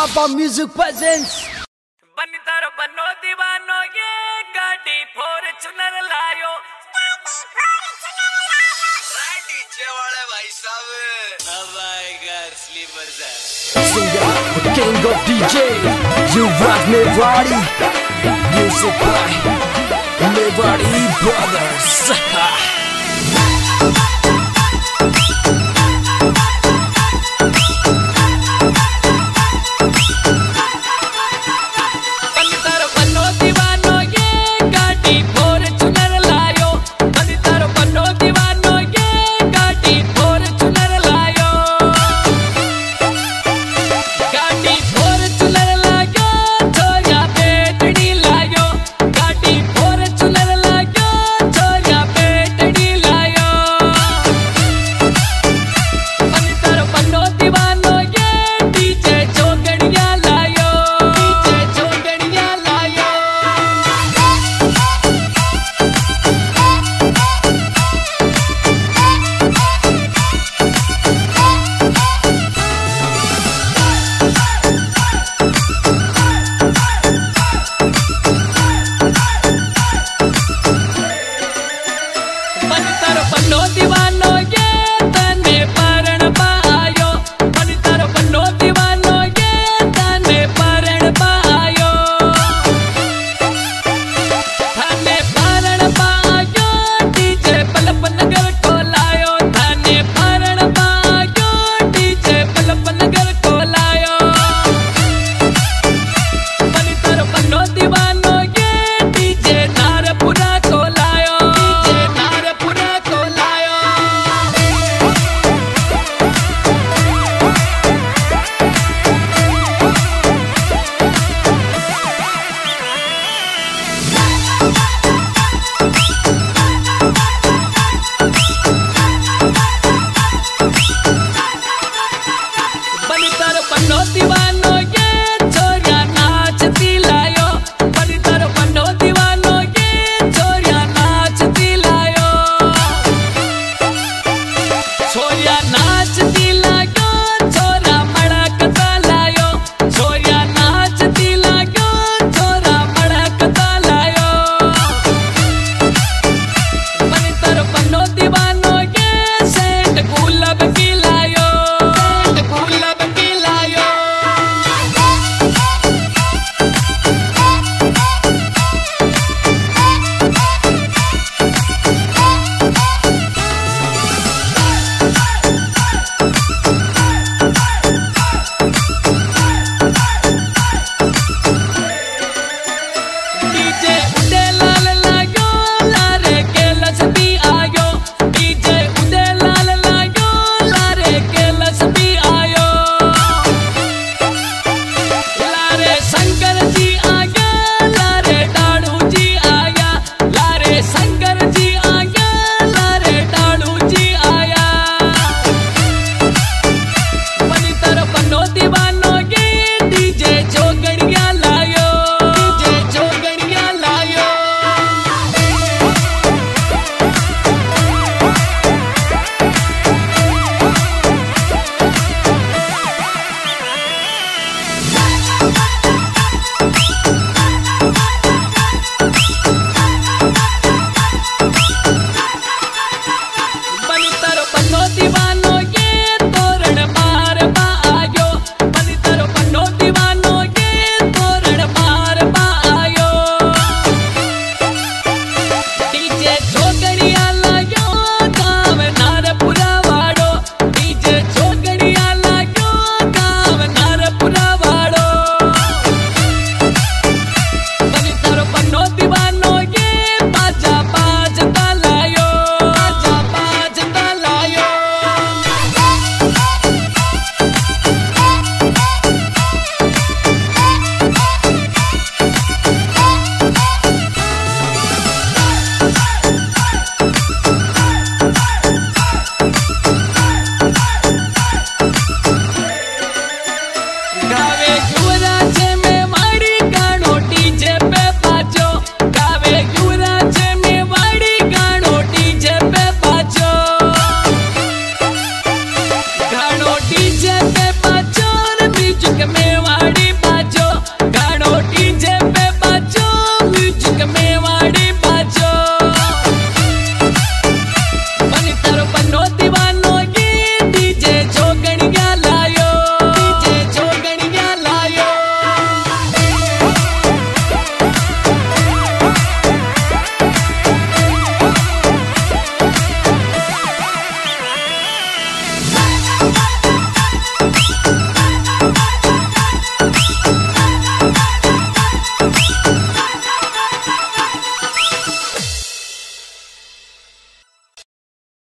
ABBA Music presents बनी तर बनो दीवानो ये गाड़ी फॉर्च्यूनर लायो डीजे वाले भाई साहब अब आएगा स्लीपर सा singer, the king of DJ. You rock me, body. Music by Liberty Brothers.